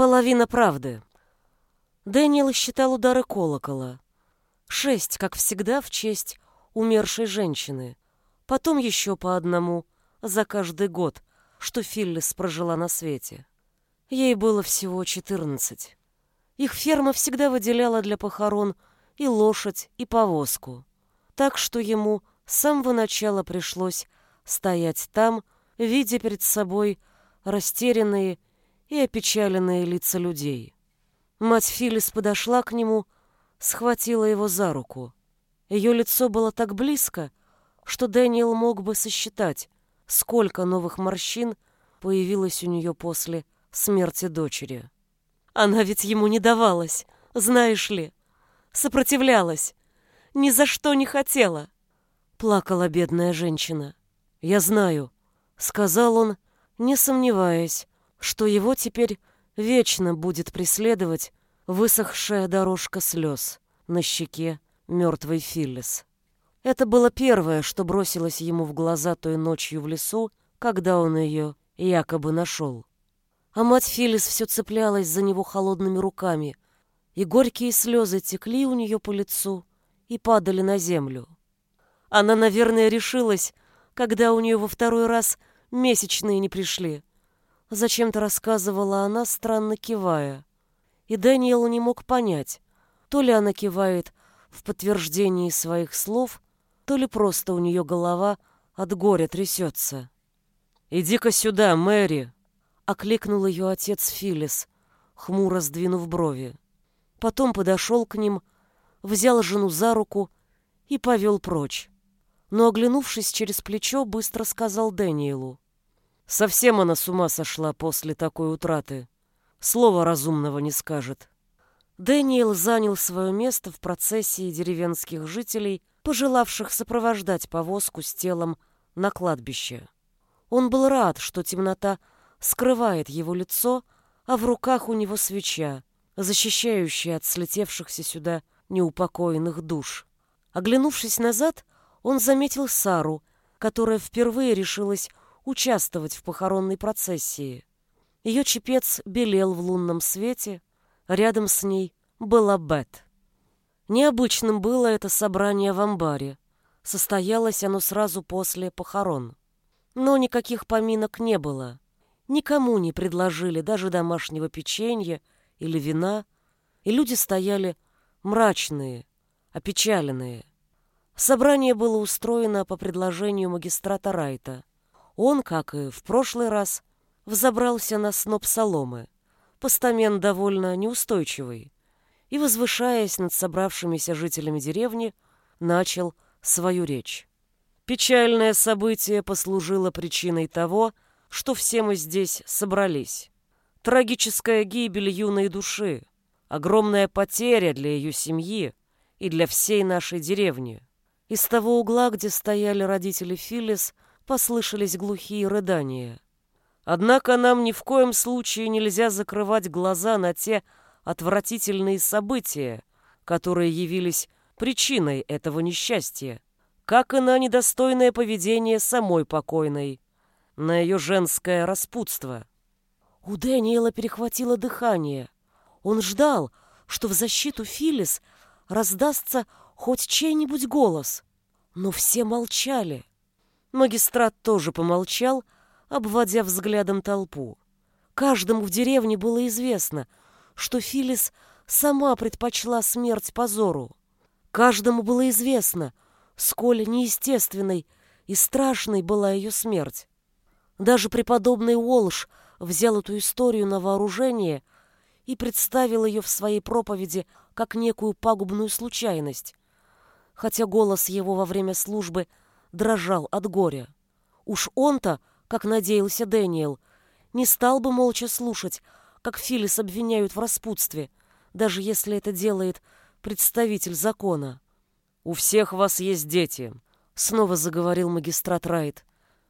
Половина правды. Дэниел считал удары колокола. Шесть, как всегда, в честь умершей женщины. Потом еще по одному за каждый год, что Филлис прожила на свете. Ей было всего четырнадцать. Их ферма всегда выделяла для похорон и лошадь, и повозку. Так что ему с самого начала пришлось стоять там, видя перед собой растерянные и опечаленные лица людей. Мать Филлис подошла к нему, схватила его за руку. Ее лицо было так близко, что Дэниел мог бы сосчитать, сколько новых морщин появилось у нее после смерти дочери. Она ведь ему не давалась, знаешь ли. Сопротивлялась. Ни за что не хотела. Плакала бедная женщина. «Я знаю», — сказал он, не сомневаясь, что его теперь вечно будет преследовать высохшая дорожка слез на щеке мертвой Филлис. Это было первое, что бросилось ему в глаза той ночью в лесу, когда он ее якобы нашел. А мать Филлис все цеплялась за него холодными руками, и горькие слезы текли у нее по лицу и падали на землю. Она, наверное, решилась, когда у нее во второй раз месячные не пришли, Зачем-то рассказывала она, странно кивая. И Дэниел не мог понять, то ли она кивает в подтверждении своих слов, то ли просто у нее голова от горя трясется. «Иди-ка сюда, Мэри!» — окликнул ее отец Филлис, хмуро сдвинув брови. Потом подошел к ним, взял жену за руку и повел прочь. Но, оглянувшись через плечо, быстро сказал Дэниелу. Совсем она с ума сошла после такой утраты. Слова разумного не скажет. Дэниел занял свое место в процессии деревенских жителей, пожелавших сопровождать повозку с телом на кладбище. Он был рад, что темнота скрывает его лицо, а в руках у него свеча, защищающая от слетевшихся сюда неупокоенных душ. Оглянувшись назад, он заметил Сару, которая впервые решилась участвовать в похоронной процессии. Ее чепец белел в лунном свете, рядом с ней была Бет. Необычным было это собрание в амбаре. Состоялось оно сразу после похорон. Но никаких поминок не было. Никому не предложили даже домашнего печенья или вина, и люди стояли мрачные, опечаленные. Собрание было устроено по предложению магистрата Райта. Он, как и в прошлый раз, взобрался на сноп соломы. Постамент довольно неустойчивый. И, возвышаясь над собравшимися жителями деревни, начал свою речь. Печальное событие послужило причиной того, что все мы здесь собрались. Трагическая гибель юной души, огромная потеря для ее семьи и для всей нашей деревни. Из того угла, где стояли родители Филлис, послышались глухие рыдания. Однако нам ни в коем случае нельзя закрывать глаза на те отвратительные события, которые явились причиной этого несчастья, как и на недостойное поведение самой покойной, на ее женское распутство. У Дэниела перехватило дыхание. Он ждал, что в защиту Филис раздастся хоть чей-нибудь голос, но все молчали. Магистрат тоже помолчал, обводя взглядом толпу. Каждому в деревне было известно, что Филис сама предпочла смерть позору. Каждому было известно, сколь неестественной и страшной была ее смерть. Даже преподобный Уолш взял эту историю на вооружение и представил ее в своей проповеди как некую пагубную случайность, хотя голос его во время службы – дрожал от горя. Уж он-то, как надеялся Дэниел, не стал бы молча слушать, как Филис обвиняют в распутстве, даже если это делает представитель закона. «У всех вас есть дети», — снова заговорил магистрат Райт.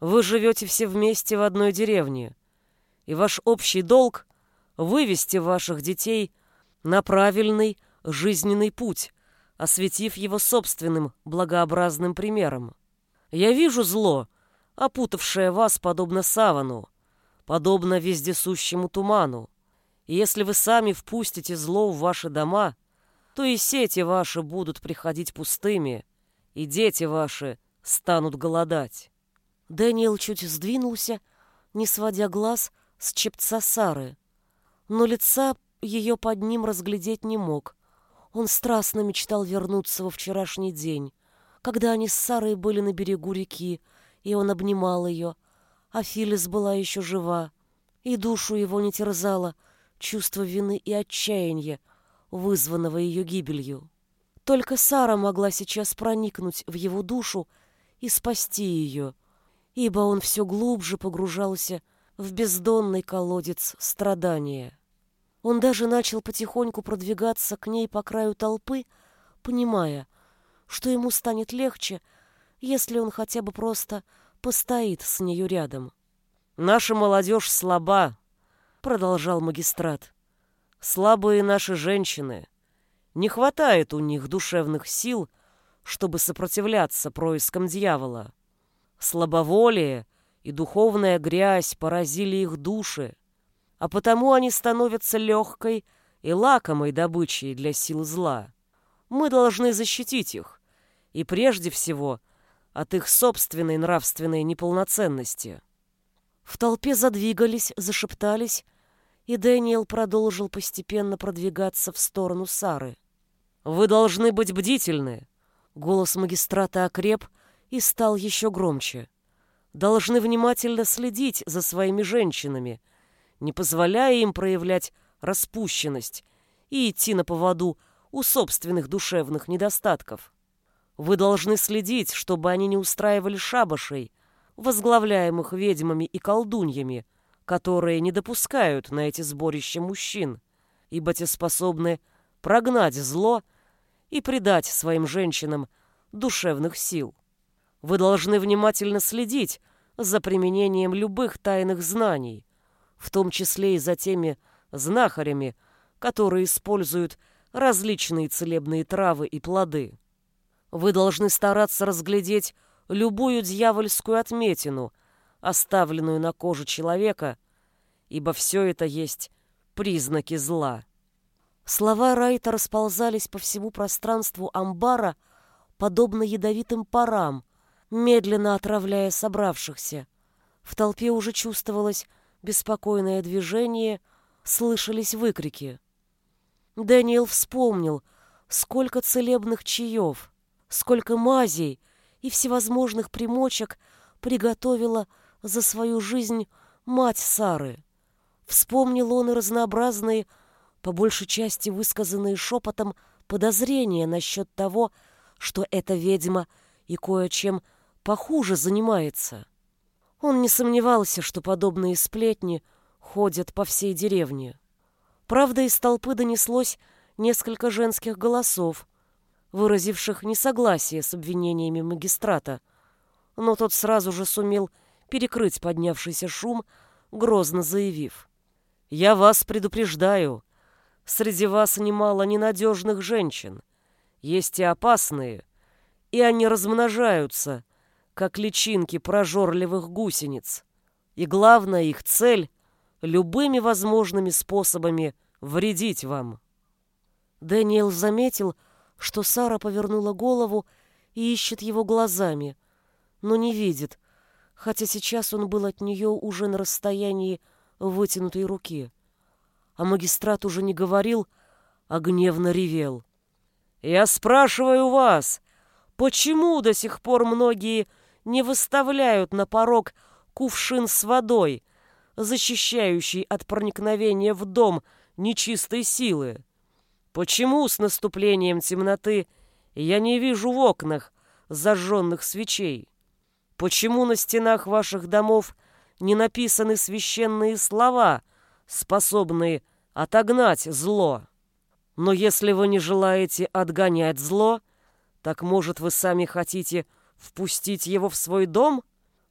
«Вы живете все вместе в одной деревне, и ваш общий долг — вывести ваших детей на правильный жизненный путь, осветив его собственным благообразным примером. Я вижу зло, опутавшее вас подобно савану, подобно вездесущему туману. И если вы сами впустите зло в ваши дома, то и сети ваши будут приходить пустыми, и дети ваши станут голодать. Дэниел чуть сдвинулся, не сводя глаз с чепца Сары, но лица ее под ним разглядеть не мог. Он страстно мечтал вернуться во вчерашний день, когда они с Сарой были на берегу реки, и он обнимал ее, а Филис была еще жива, и душу его не терзало чувство вины и отчаяния, вызванного ее гибелью. Только Сара могла сейчас проникнуть в его душу и спасти ее, ибо он все глубже погружался в бездонный колодец страдания. Он даже начал потихоньку продвигаться к ней по краю толпы, понимая, что ему станет легче, если он хотя бы просто постоит с нею рядом. «Наша молодежь слаба», — продолжал магистрат. «Слабые наши женщины. Не хватает у них душевных сил, чтобы сопротивляться проискам дьявола. Слабоволие и духовная грязь поразили их души, а потому они становятся легкой и лакомой добычей для сил зла. Мы должны защитить их, и прежде всего — от их собственной нравственной неполноценности. В толпе задвигались, зашептались, и Дэниел продолжил постепенно продвигаться в сторону Сары. «Вы должны быть бдительны!» Голос магистрата окреп и стал еще громче. «Должны внимательно следить за своими женщинами, не позволяя им проявлять распущенность и идти на поводу у собственных душевных недостатков. Вы должны следить, чтобы они не устраивали шабашей, возглавляемых ведьмами и колдуньями, которые не допускают на эти сборища мужчин, ибо те способны прогнать зло и придать своим женщинам душевных сил. Вы должны внимательно следить за применением любых тайных знаний, в том числе и за теми знахарями, которые используют различные целебные травы и плоды. Вы должны стараться разглядеть любую дьявольскую отметину, оставленную на коже человека, ибо все это есть признаки зла. Слова Райта расползались по всему пространству амбара, подобно ядовитым парам, медленно отравляя собравшихся. В толпе уже чувствовалось беспокойное движение, слышались выкрики. Дэниел вспомнил, сколько целебных чаев, сколько мазей и всевозможных примочек приготовила за свою жизнь мать Сары. Вспомнил он и разнообразные, по большей части высказанные шепотом, подозрения насчет того, что эта ведьма и кое-чем похуже занимается. Он не сомневался, что подобные сплетни ходят по всей деревне. Правда, из толпы донеслось несколько женских голосов, выразивших несогласие с обвинениями магистрата, но тот сразу же сумел перекрыть поднявшийся шум, грозно заявив. «Я вас предупреждаю, среди вас немало ненадежных женщин, есть и опасные, и они размножаются, как личинки прожорливых гусениц, и главная их цель — любыми возможными способами вредить вам». Дэниел заметил, что Сара повернула голову и ищет его глазами, но не видит, хотя сейчас он был от нее уже на расстоянии вытянутой руки. А магистрат уже не говорил, а гневно ревел. «Я спрашиваю вас, почему до сих пор многие не выставляют на порог кувшин с водой, защищающий от проникновения в дом нечистой силы?» Почему с наступлением темноты я не вижу в окнах зажженных свечей? Почему на стенах ваших домов не написаны священные слова, способные отогнать зло? Но если вы не желаете отгонять зло, так, может, вы сами хотите впустить его в свой дом?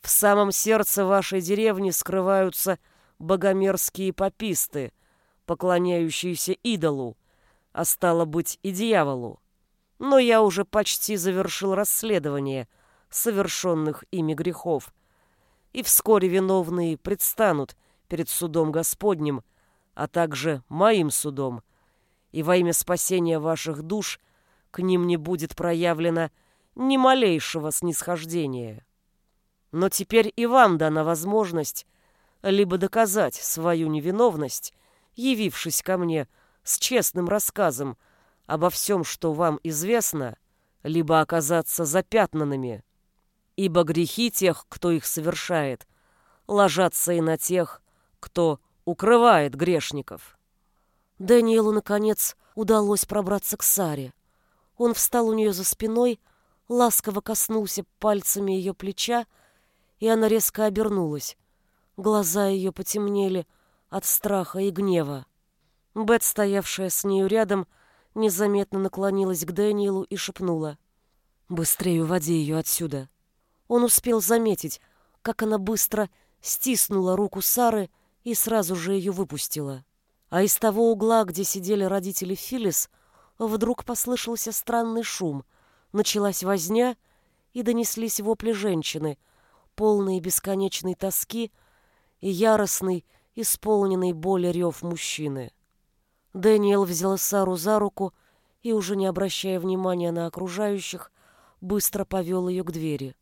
В самом сердце вашей деревни скрываются богомерзкие пописты, поклоняющиеся идолу, а стало быть и дьяволу. Но я уже почти завершил расследование совершенных ими грехов, и вскоре виновные предстанут перед судом Господним, а также моим судом, и во имя спасения ваших душ к ним не будет проявлено ни малейшего снисхождения. Но теперь и вам дана возможность либо доказать свою невиновность, явившись ко мне с честным рассказом обо всем, что вам известно, либо оказаться запятнанными, ибо грехи тех, кто их совершает, ложатся и на тех, кто укрывает грешников. Даниэлу, наконец, удалось пробраться к Саре. Он встал у нее за спиной, ласково коснулся пальцами ее плеча, и она резко обернулась. Глаза ее потемнели от страха и гнева. Бет, стоявшая с нею рядом, незаметно наклонилась к Дэниелу и шепнула. «Быстрее уводи ее отсюда». Он успел заметить, как она быстро стиснула руку Сары и сразу же ее выпустила. А из того угла, где сидели родители Филлис, вдруг послышался странный шум. Началась возня, и донеслись вопли женщины, полные бесконечной тоски и яростный, исполненный боли рев мужчины. Дэниел взял Сару за руку и, уже не обращая внимания на окружающих, быстро повел ее к двери.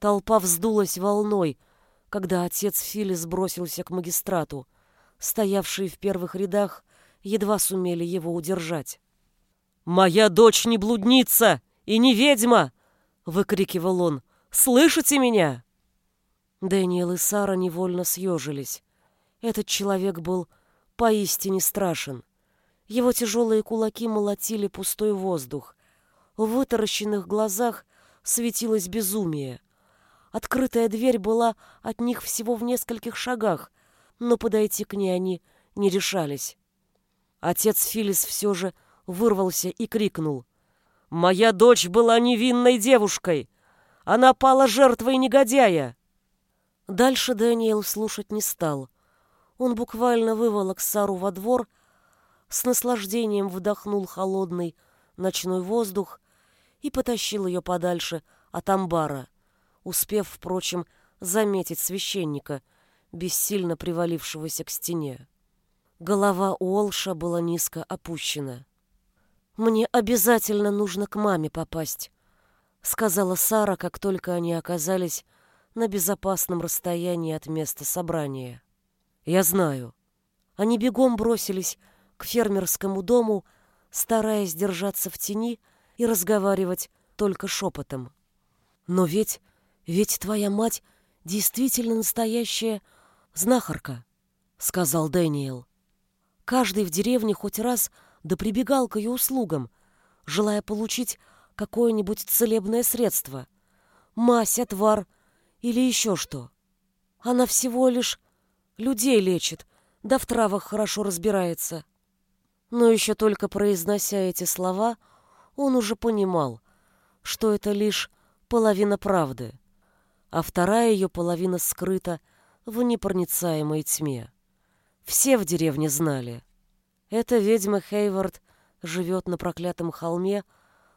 Толпа вздулась волной, когда отец Фили сбросился к магистрату. Стоявшие в первых рядах едва сумели его удержать. «Моя дочь не блудница и не ведьма!» — выкрикивал он. «Слышите меня?» Дэниел и Сара невольно съежились. Этот человек был поистине страшен. Его тяжелые кулаки молотили пустой воздух. В вытаращенных глазах светилось безумие. Открытая дверь была от них всего в нескольких шагах, но подойти к ней они не решались. Отец Филис все же вырвался и крикнул. «Моя дочь была невинной девушкой! Она пала жертвой негодяя!» Дальше Дэниел слушать не стал. Он буквально выволок Сару во двор, с наслаждением вдохнул холодный ночной воздух и потащил ее подальше от амбара успев, впрочем, заметить священника, бессильно привалившегося к стене. Голова Уолша была низко опущена. «Мне обязательно нужно к маме попасть», — сказала Сара, как только они оказались на безопасном расстоянии от места собрания. «Я знаю». Они бегом бросились к фермерскому дому, стараясь держаться в тени и разговаривать только шепотом. «Но ведь ведь твоя мать действительно настоящая знахарка, сказал Дэниел. Каждый в деревне хоть раз да прибегал к ее услугам, желая получить какое-нибудь целебное средство, мазь, отвар или еще что. Она всего лишь людей лечит, да в травах хорошо разбирается. Но еще только произнося эти слова, он уже понимал, что это лишь половина правды а вторая ее половина скрыта в непроницаемой тьме. Все в деревне знали. Эта ведьма Хейвард живет на проклятом холме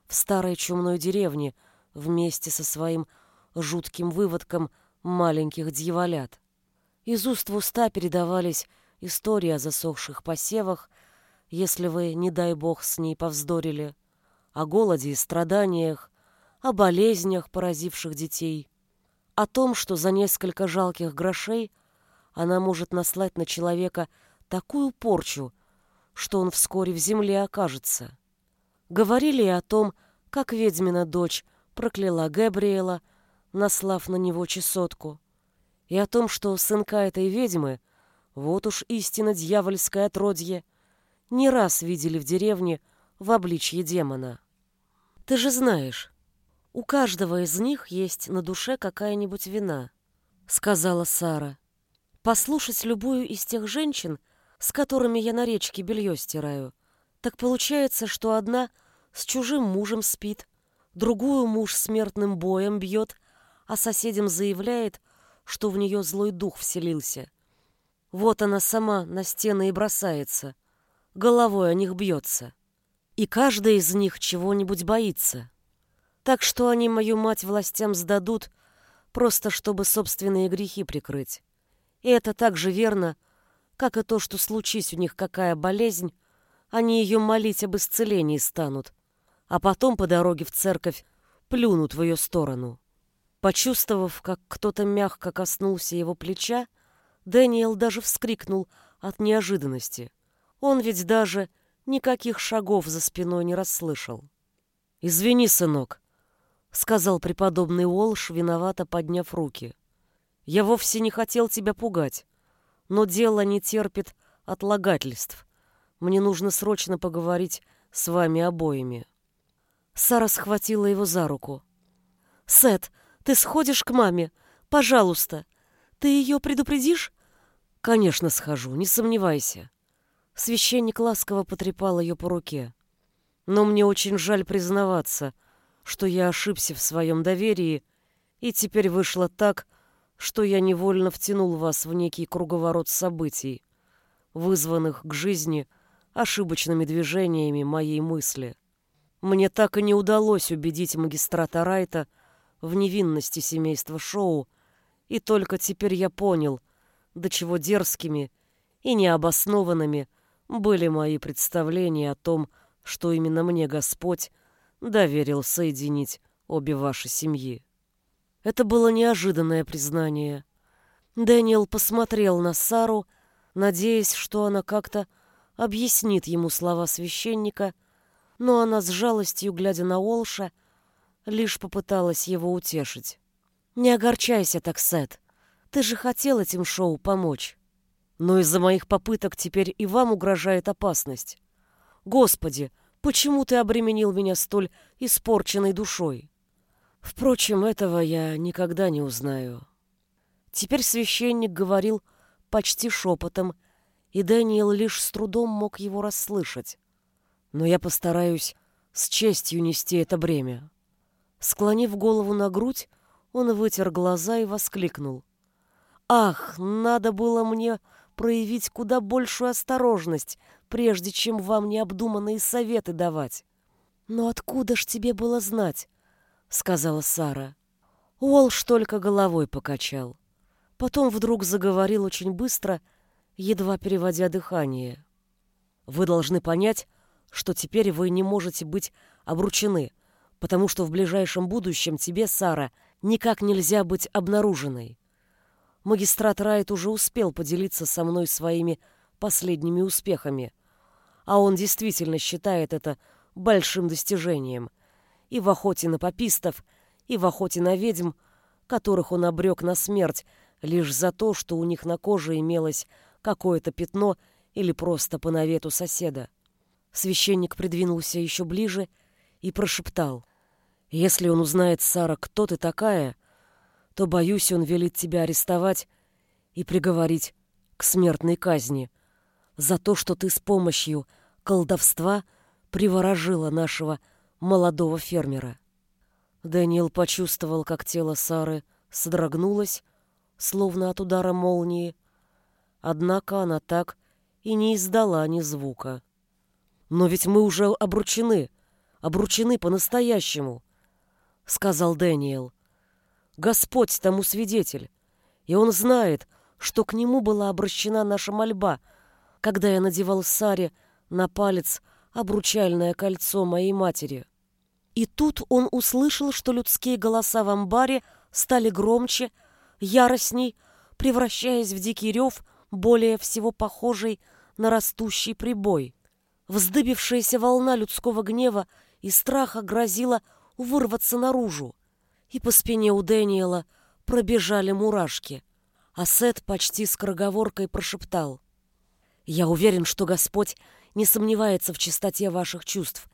в старой чумной деревне вместе со своим жутким выводком маленьких дьяволят. Из уст в уста передавались истории о засохших посевах, если вы, не дай бог, с ней повздорили, о голоде и страданиях, о болезнях, поразивших детей, о том, что за несколько жалких грошей она может наслать на человека такую порчу, что он вскоре в земле окажется. Говорили и о том, как ведьмина дочь прокляла Габриэла, наслав на него чесотку, и о том, что сынка этой ведьмы, вот уж истинно дьявольское отродье, не раз видели в деревне в обличье демона. Ты же знаешь, у каждого из них есть на душе какая-нибудь вина, сказала Сара. Послушать любую из тех женщин, с которыми я на речке белье стираю, так получается, что одна с чужим мужем спит, другую муж смертным боем бьет, а соседям заявляет, что в нее злой дух вселился. Вот она сама на стены и бросается, головой о них бьется. И каждая из них чего-нибудь боится. Так что они мою мать властям сдадут, просто чтобы собственные грехи прикрыть. И это так же верно, как и то, что случись у них какая болезнь, они ее молить об исцелении станут, а потом по дороге в церковь плюнут в ее сторону. Почувствовав, как кто-то мягко коснулся его плеча, Дэниел даже вскрикнул от неожиданности. Он ведь даже никаких шагов за спиной не расслышал. «Извини, сынок», — сказал преподобный Уолш, виновато подняв руки. «Я вовсе не хотел тебя пугать, но дело не терпит отлагательств. Мне нужно срочно поговорить с вами обоими». Сара схватила его за руку. «Сет, ты сходишь к маме? Пожалуйста. Ты ее предупредишь?» «Конечно, схожу, не сомневайся». Священник ласково потрепал ее по руке. «Но мне очень жаль признаваться, что я ошибся в своем доверии, и теперь вышло так, что я невольно втянул вас в некий круговорот событий, вызванных к жизни ошибочными движениями моей мысли. Мне так и не удалось убедить магистрата Райта в невинности семейства Шоу, и только теперь я понял, до чего дерзкими и необоснованными были мои представления о том, что именно мне Господь доверил соединить обе ваши семьи. Это было неожиданное признание. Дэниел посмотрел на Сару, надеясь, что она как-то объяснит ему слова священника — но она с жалостью, глядя на Олша, лишь попыталась его утешить. «Не огорчайся так, Сет. Ты же хотел этим шоу помочь. Но из-за моих попыток теперь и вам угрожает опасность. Господи, почему ты обременил меня столь испорченной душой? Впрочем, этого я никогда не узнаю». Теперь священник говорил почти шепотом, и Дэниел лишь с трудом мог его расслышать но я постараюсь с честью нести это бремя. Склонив голову на грудь, он вытер глаза и воскликнул. «Ах, надо было мне проявить куда большую осторожность, прежде чем вам необдуманные советы давать». «Но откуда ж тебе было знать?» — сказала Сара. Уолш только головой покачал. Потом вдруг заговорил очень быстро, едва переводя дыхание. «Вы должны понять, что теперь вы не можете быть обручены, потому что в ближайшем будущем тебе, Сара, никак нельзя быть обнаруженной. Магистрат Райт уже успел поделиться со мной своими последними успехами, а он действительно считает это большим достижением и в охоте на попистов, и в охоте на ведьм, которых он обрек на смерть лишь за то, что у них на коже имелось какое-то пятно или просто по навету соседа. Священник придвинулся еще ближе и прошептал. «Если он узнает, Сара, кто ты такая, то, боюсь, он велит тебя арестовать и приговорить к смертной казни за то, что ты с помощью колдовства приворожила нашего молодого фермера». Дэниел почувствовал, как тело Сары содрогнулось, словно от удара молнии, однако она так и не издала ни звука. «Но ведь мы уже обручены, обручены по-настоящему», — сказал Дэниел. «Господь тому свидетель, и он знает, что к нему была обращена наша мольба, когда я надевал Саре на палец обручальное кольцо моей матери». И тут он услышал, что людские голоса в амбаре стали громче, яростней, превращаясь в дикий рев, более всего похожий на растущий прибой. Вздыбившаяся волна людского гнева и страха грозила вырваться наружу, и по спине у Дэниела пробежали мурашки, а Сет почти скороговоркой прошептал. «Я уверен, что Господь не сомневается в чистоте ваших чувств,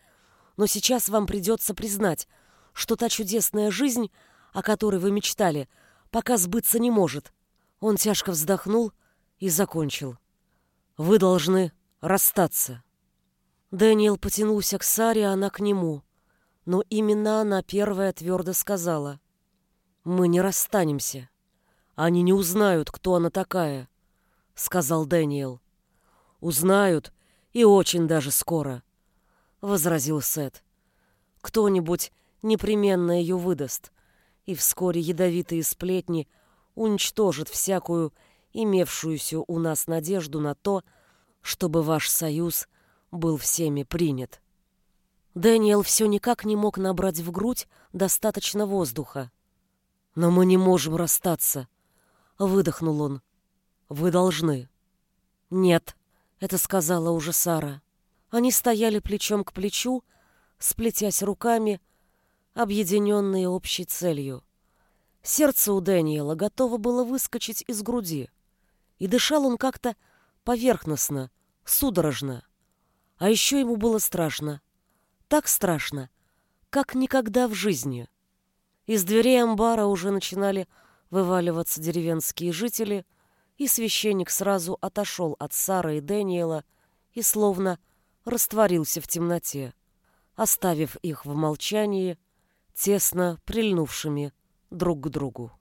но сейчас вам придется признать, что та чудесная жизнь, о которой вы мечтали, пока сбыться не может». Он тяжко вздохнул и закончил. «Вы должны расстаться». Дэниел потянулся к Саре, а она к нему. Но именно она первая твердо сказала. «Мы не расстанемся. Они не узнают, кто она такая», — сказал Дэниел. «Узнают, и очень даже скоро», — возразил Сет. «Кто-нибудь непременно ее выдаст, и вскоре ядовитые сплетни уничтожат всякую имевшуюся у нас надежду на то, чтобы ваш союз был всеми принят. Дэниел все никак не мог набрать в грудь достаточно воздуха. «Но мы не можем расстаться», — выдохнул он. «Вы должны». «Нет», — это сказала уже Сара. Они стояли плечом к плечу, сплетясь руками, объединенные общей целью. Сердце у Дэниела готово было выскочить из груди, и дышал он как-то поверхностно, судорожно. А еще ему было страшно. Так страшно, как никогда в жизни. Из дверей амбара уже начинали вываливаться деревенские жители, и священник сразу отошел от Сары и Дэниела и словно растворился в темноте, оставив их в молчании, тесно прильнувшими друг к другу.